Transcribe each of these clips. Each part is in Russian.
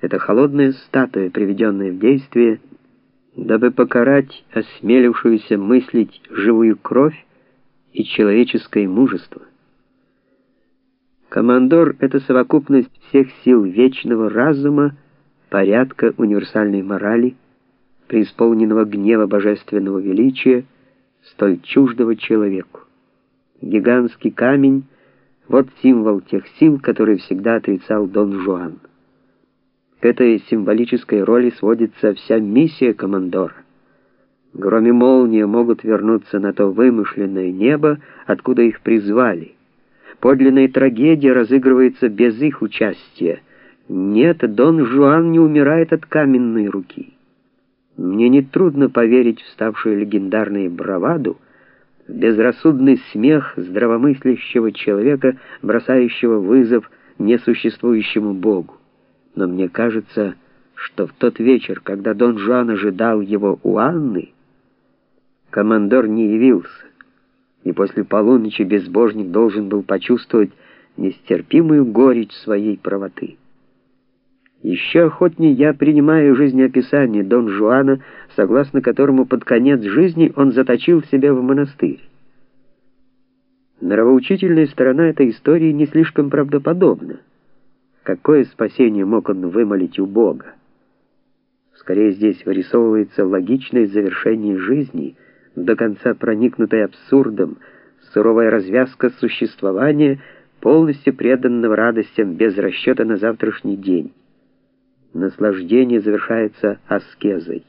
Это холодная статуя, приведенная в действие, дабы покарать осмелившуюся мыслить живую кровь и человеческое мужество. Командор — это совокупность всех сил вечного разума, порядка универсальной морали, преисполненного гнева божественного величия, столь чуждого человеку. Гигантский камень — вот символ тех сил, которые всегда отрицал Дон Жуан. К этой символической роли сводится вся миссия командора. Гром и молния могут вернуться на то вымышленное небо, откуда их призвали. Подлинная трагедия разыгрывается без их участия. Нет, Дон Жуан не умирает от каменной руки. Мне нетрудно поверить в ставшую легендарной браваду, в безрассудный смех здравомыслящего человека, бросающего вызов несуществующему Богу. Но мне кажется, что в тот вечер, когда Дон Жуан ожидал его у Анны, командор не явился, и после полуночи безбожник должен был почувствовать нестерпимую горечь своей правоты. Еще охотнее я принимаю жизнеописание Дон Жуана, согласно которому под конец жизни он заточил себя в монастырь. Нравоучительная сторона этой истории не слишком правдоподобна. Какое спасение мог он вымолить у Бога? Скорее здесь вырисовывается логичное завершение жизни, до конца проникнутой абсурдом, суровая развязка существования, полностью преданного радостям без расчета на завтрашний день. Наслаждение завершается аскезой.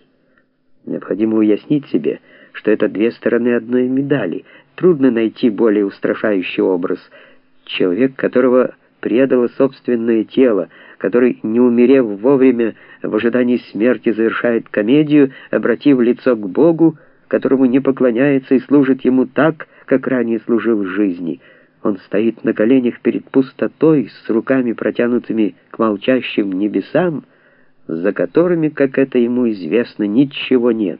Необходимо уяснить себе, что это две стороны одной медали. Трудно найти более устрашающий образ. Человек, которого предало собственное тело, который, не умерев вовремя, в ожидании смерти завершает комедию, обратив лицо к Богу, которому не поклоняется и служит ему так, как ранее служил в жизни. Он стоит на коленях перед пустотой, с руками протянутыми к молчащим небесам, за которыми, как это ему известно, ничего нет.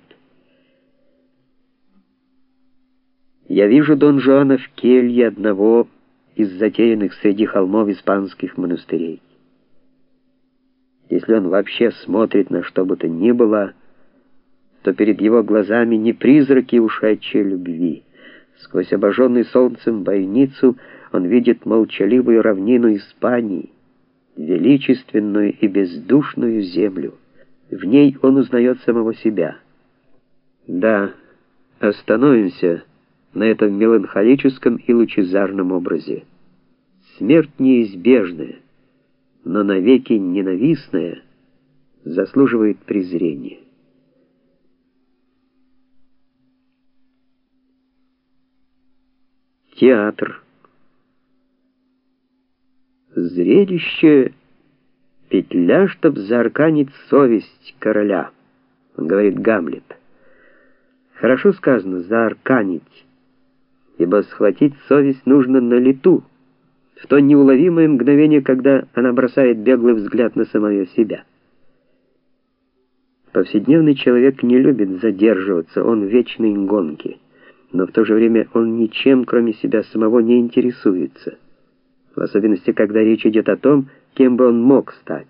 Я вижу Дон Жуана в келье одного из затеянных среди холмов испанских монастырей. Если он вообще смотрит на что бы то ни было, то перед его глазами не призраки ушедшей любви. Сквозь обожженный солнцем бойницу он видит молчаливую равнину Испании, величественную и бездушную землю. В ней он узнает самого себя. Да, остановимся на этом меланхолическом и лучезарном образе. Смерть неизбежная, но навеки ненавистная, заслуживает презрения. Театр. Зрелище — петля, чтоб заарканить совесть короля, говорит Гамлет. Хорошо сказано «заарканить» ибо схватить совесть нужно на лету, в то неуловимое мгновение, когда она бросает беглый взгляд на самое себя. Повседневный человек не любит задерживаться, он в вечной гонке, но в то же время он ничем, кроме себя самого, не интересуется, в особенности, когда речь идет о том, кем бы он мог стать.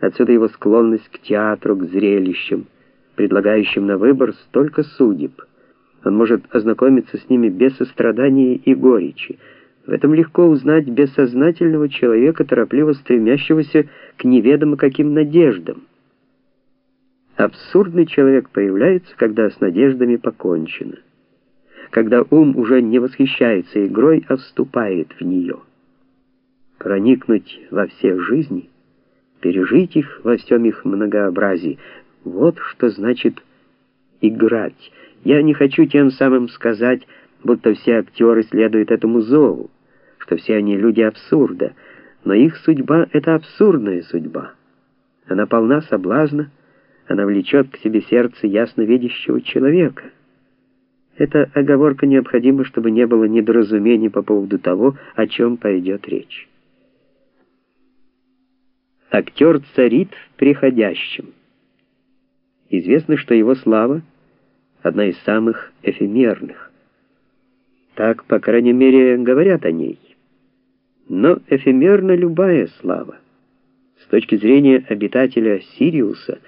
Отсюда его склонность к театру, к зрелищам, предлагающим на выбор столько судеб — он может ознакомиться с ними без сострадания и горечи. В этом легко узнать бессознательного человека, торопливо стремящегося к неведомо каким надеждам. Абсурдный человек появляется, когда с надеждами покончено, когда ум уже не восхищается игрой, а вступает в нее. Проникнуть во все жизни, пережить их во всем их многообразии — вот что значит играть — я не хочу тем самым сказать, будто все актеры следуют этому зову, что все они люди абсурда, но их судьба — это абсурдная судьба. Она полна соблазна, она влечет к себе сердце ясновидящего человека. Эта оговорка необходима, чтобы не было недоразумений по поводу того, о чем пойдет речь. Актер царит в приходящем. Известно, что его слава — одна из самых эфемерных. Так, по крайней мере, говорят о ней. Но эфемерна любая слава. точки зрения обитателя Сириуса,